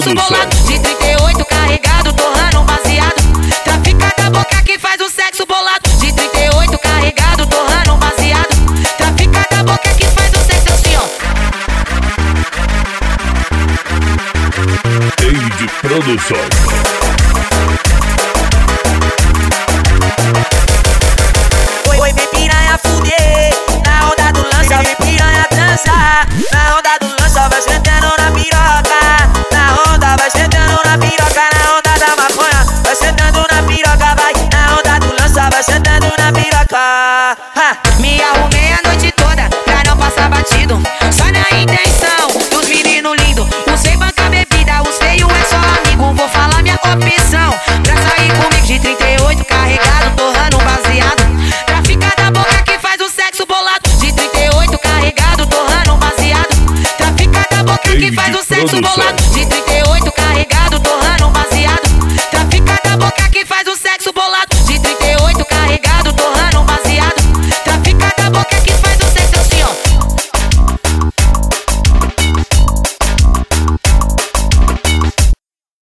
sexo bolado. De 38 carregado, torrando baseado. Trafica da boca que faz um sexo bolado. De 38 carregado, torrando baseado. Trafica da boca que faz um sexo assim, ó. Ei produção. Produce